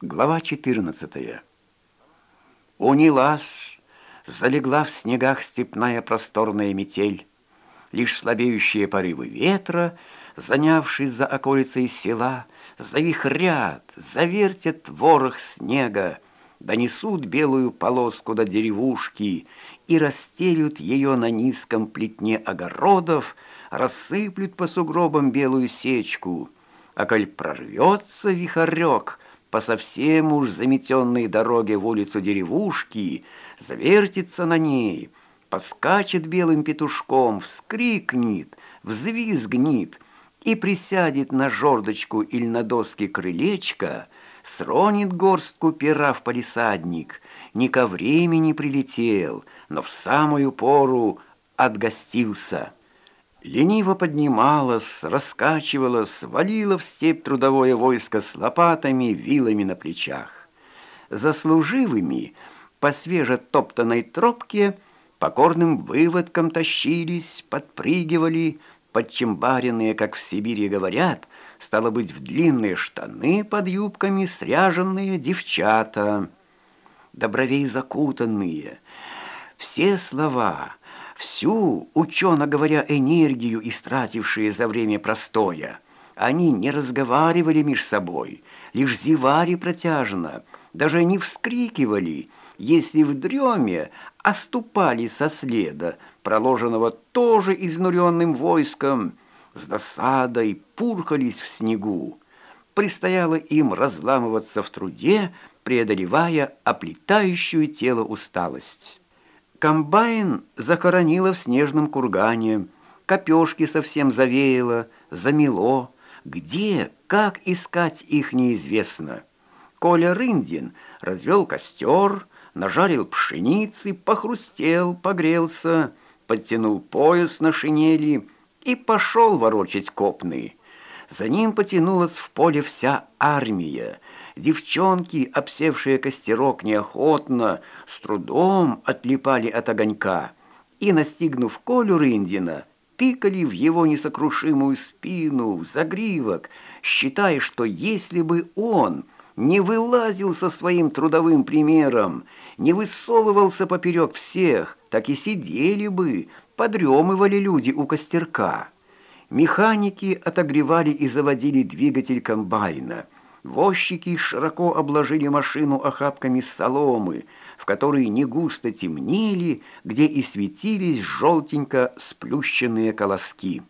Глава 14. Унилась, залегла в снегах степная просторная метель. Лишь слабеющие порывы ветра, занявшись за околицей села, завихрят, завертят ворох снега, донесут белую полоску до деревушки и расстелют ее на низком плетне огородов, рассыплют по сугробам белую сечку. А коль прорвется вихарек — по совсем уж заметенной дороге в улицу деревушки, завертится на ней, поскачет белым петушком, вскрикнет, взвизгнет и присядет на жердочку или на доски крылечка, сронит горстку пера в палисадник, не ко времени прилетел, но в самую пору отгостился». Лениво поднималась, раскачивалась, валила в степь трудовое войско с лопатами, вилами на плечах. За служивыми по свежетоптанной тропке покорным выводком тащились, подпрыгивали, подчембаренные, как в Сибири говорят, стало быть, в длинные штаны под юбками сряженные девчата, добровей закутанные. Все слова — Всю, учено говоря, энергию, истратившие за время простоя, они не разговаривали меж собой, лишь зевали протяжно, даже не вскрикивали, если в дреме оступали со следа, проложенного тоже изнуренным войском, с досадой пурхались в снегу. Предстояло им разламываться в труде, преодолевая оплетающую тело усталость. Комбайн захоронило в снежном кургане, копешки совсем завеяло, замело. Где, как искать их неизвестно. Коля Рындин развел костер, нажарил пшеницы, похрустел, погрелся, подтянул пояс на шинели и пошел ворочать копны. За ним потянулась в поле вся армия — Девчонки, обсевшие костерок неохотно, с трудом отлипали от огонька и, настигнув Колю Рындина, тыкали в его несокрушимую спину, в загривок, считая, что если бы он не вылазил со своим трудовым примером, не высовывался поперек всех, так и сидели бы, подремывали люди у костерка. Механики отогревали и заводили двигатель комбайна – Возчики широко обложили машину охапками соломы, в которой не густо темнели, где и светились желтенько сплющенные колоски.